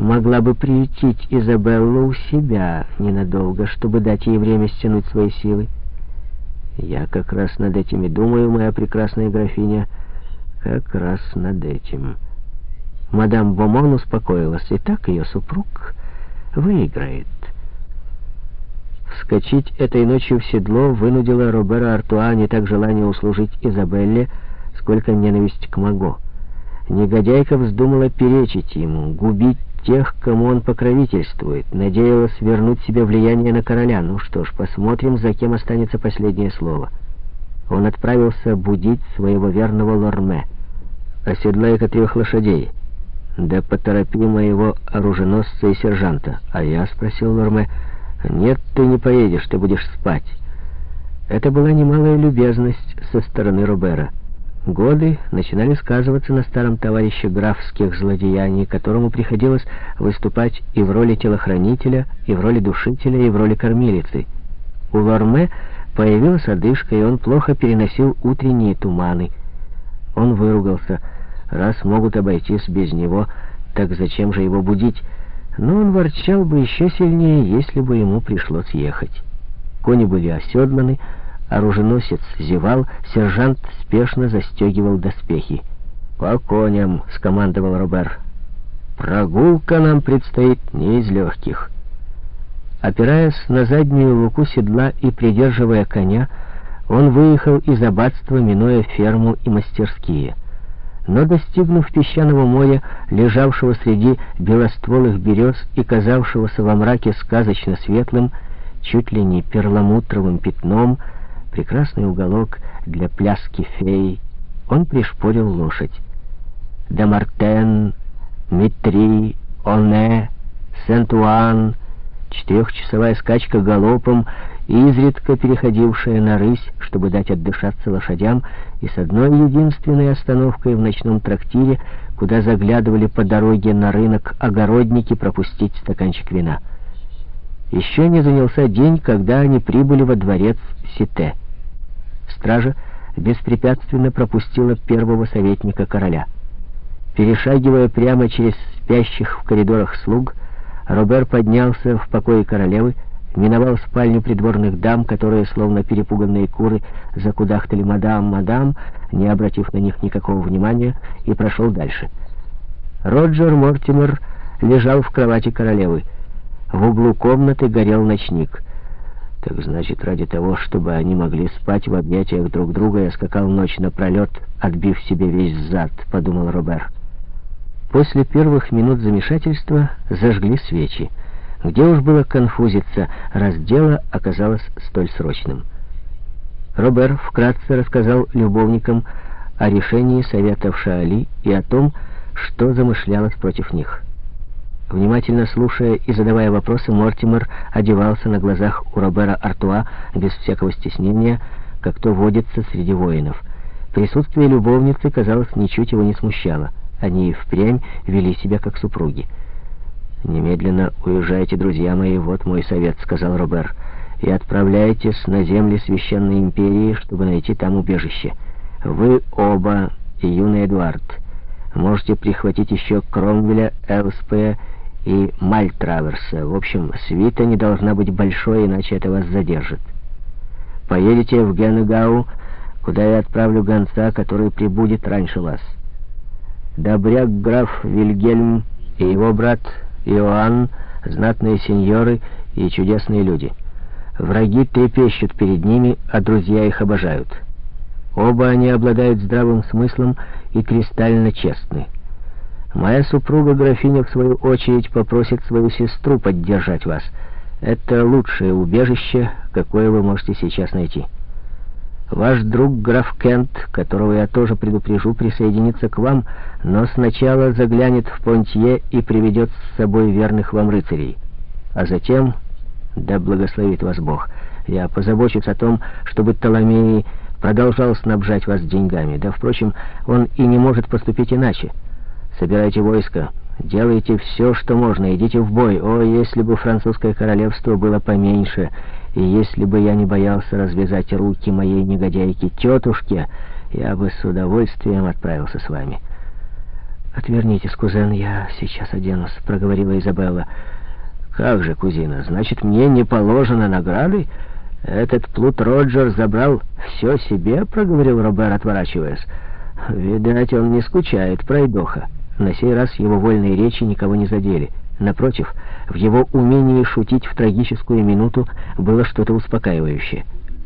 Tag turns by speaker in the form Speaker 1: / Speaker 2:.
Speaker 1: могла бы приютить Изабеллу у себя ненадолго, чтобы дать ей время стянуть свои силы. Я как раз над этим и думаю, моя прекрасная графиня, как раз над этим. Мадам Бомон успокоилась, и так ее супруг выиграет. Вскочить этой ночью в седло вынудило Робера Артуа не так желание услужить Изабелле, сколько ненависть к Маго. Негодяйка вздумала перечить ему, губить тех, кому он покровительствует, надеялась вернуть себе влияние на короля. Ну что ж, посмотрим, за кем останется последнее слово. Он отправился будить своего верного Лорме. «Оседлай-ка трех лошадей. Да поторопи моего оруженосца и сержанта». «А я?» — спросил Лорме. «Нет, ты не поедешь, ты будешь спать». Это была немалая любезность со стороны Робера. Годы начинали сказываться на старом товарище графских злодеяний, которому приходилось выступать и в роли телохранителя, и в роли душителя, и в роли кормилицы. У Лорме появилась одышка, и он плохо переносил утренние туманы. Он выругался. Раз могут обойтись без него, так зачем же его будить? Но он ворчал бы еще сильнее, если бы ему пришлось ехать. Кони были оседланы, Оруженосец зевал, сержант спешно застегивал доспехи. «По коням!» — скомандовал Робер. «Прогулка нам предстоит не из легких». Опираясь на заднюю луку седла и придерживая коня, он выехал из аббатства, минуя ферму и мастерские. Но, достигнув песчаного моря, лежавшего среди белостволых берез и казавшегося во мраке сказочно светлым, чуть ли не перламутровым пятном, прекрасный уголок для пляски фей, он пришпорил лошадь. Дамартен, Митри, Оне, Сент-Уан, четырехчасовая скачка галопом, изредка переходившая на рысь, чтобы дать отдышаться лошадям, и с одной единственной остановкой в ночном трактире, куда заглядывали по дороге на рынок огородники пропустить стаканчик вина. Еще не занялся день, когда они прибыли во дворец Сите. Стража беспрепятственно пропустила первого советника короля. Перешагивая прямо через спящих в коридорах слуг, Робер поднялся в покое королевы, миновал спальню придворных дам, которые, словно перепуганные куры, закудахтали «мадам, мадам», не обратив на них никакого внимания, и прошел дальше. Роджер Мортимер лежал в кровати королевы. В углу комнаты горел ночник. Так значит, ради того, чтобы они могли спать в объятиях друг друга, я скакал ночь напролет, отбив себе весь зад, — подумал Робер. После первых минут замешательства зажгли свечи. Где уж было конфузиться, раз дело оказалось столь срочным. Робер вкратце рассказал любовникам о решении совета в Шаали и о том, что замышлялось против них. Внимательно слушая и задавая вопросы, Мортимер одевался на глазах у Робера Артуа без всякого стеснения, как то водится среди воинов. Присутствие любовницы, казалось, ничуть его не смущало. Они и впрямь вели себя как супруги. «Немедленно уезжайте, друзья мои, вот мой совет», — сказал Робер, «и отправляйтесь на земли Священной Империи, чтобы найти там убежище. Вы оба и юный Эдуард. Можете прихватить еще Кромвеля, Элспея и Мальтраверса. В общем, свита не должна быть большой, иначе это вас задержит. Поедете в Генегау, куда я отправлю гонца, который прибудет раньше вас. Добряк граф Вильгельм и его брат Иоанн, знатные сеньоры и чудесные люди. Враги трепещут перед ними, а друзья их обожают. Оба они обладают здравым смыслом и кристально честны. Моя супруга, графиня, в свою очередь, попросит свою сестру поддержать вас. Это лучшее убежище, какое вы можете сейчас найти. Ваш друг граф Кент, которого я тоже предупрежу, присоединится к вам, но сначала заглянет в Понтье и приведет с собой верных вам рыцарей. А затем, да благословит вас Бог, я позабочусь о том, чтобы Толомей продолжал снабжать вас деньгами. Да, впрочем, он и не может поступить иначе. Собирайте войско, делайте все, что можно, идите в бой. О, если бы французское королевство было поменьше, и если бы я не боялся развязать руки моей негодяйки тетушке, я бы с удовольствием отправился с вами. «Отвернитесь, кузен, я сейчас оденусь», — проговорила Изабелла. «Как же, кузина, значит, мне не положено награды? Этот Плут Роджер забрал все себе?» — проговорил Робер, отворачиваясь. «Видать, он не скучает, пройдоха». На сей раз его вольные речи никого не задели. Напротив, в его умении шутить в трагическую минуту было что-то успокаивающее.